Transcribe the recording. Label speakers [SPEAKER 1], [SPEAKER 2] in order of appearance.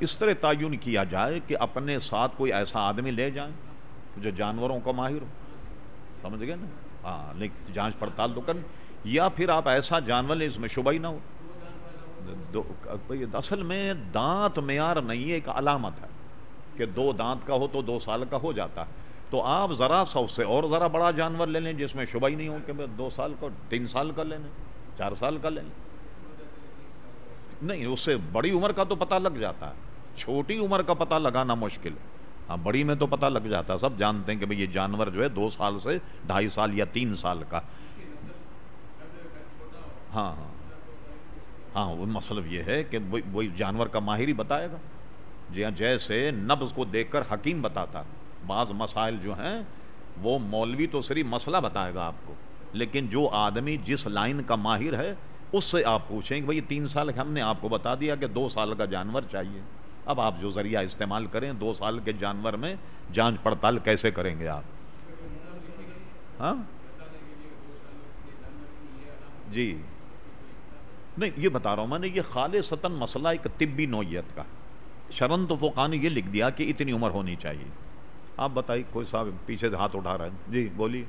[SPEAKER 1] اس طرح تعین کیا جائے کہ اپنے ساتھ کوئی ایسا آدمی لے جائیں جو جانوروں کا ماہر ہو۔ سمجھ گئے نا؟ ہاں لیکن جانچ پڑتال تو کریں یا پھر آپ ایسا جانور لیں اس میں شبہ ہی نہ ہو۔ اصل میں دانت معیار نہیں ہے، ایک علامت ہے کہ دو دانت کا ہو تو دو سال کا ہو جاتا ہے۔ تو آپ ذرا سا اس سے اور ذرا بڑا جانور لے لیں جس میں شبہ ہی نہیں ہو کہ دو سال کا، تین سال کا لے لیں، چار سال کا لے لیں۔ نہیں، اس سے بڑی عمر کا تو پتہ لگ جاتا ہے۔ چھوٹی عمر کا پتہ لگانا مشکل ہے۔ ہاں بڑی میں تو پتہ لگ جاتا ہے، سب جانتے ہیں کہ بھئی یہ جانور جو ہے دو سال سے ڈھائی سال یا تین سال کا۔ ہاں ہاں۔ ہاں وہ مطلب یہ ہے کہ وہی جانور کا ماہر ہی بتائے گا۔ جی ہاں جیسے نبز کو دیکھ کر حکیم بتاتا۔ بعض مسائل جو ہیں، وہ مولوی تو صرف مسئلہ بتائے گا آپ کو۔ لیکن جو آدمی جس لائن کا ماہر ہے، اس سے آپ پوچھیں کہ بھئی تین سال ہم نے آپ کو بتا دیا کہ دو سال کا جانور چاہیے۔ اب آپ جو ذریعہ استعمال کریں دو سال کے جانور میں، جانچ پڑتال کیسے کریں گے آپ؟ ہاں؟ جی۔ نہیں، یہ بتا رہا ہوں میں نے، یہ خالصتاً مسئلہ ایک طبی نوعیت کا۔ شرن تو فوقا نے یہ لکھ دیا کہ اتنی عمر ہونی چاہیے۔ آپ بتائیے، کوئی صاحب پیچھے سے ہاتھ اٹھا رہا ہے؟ جی بولیے۔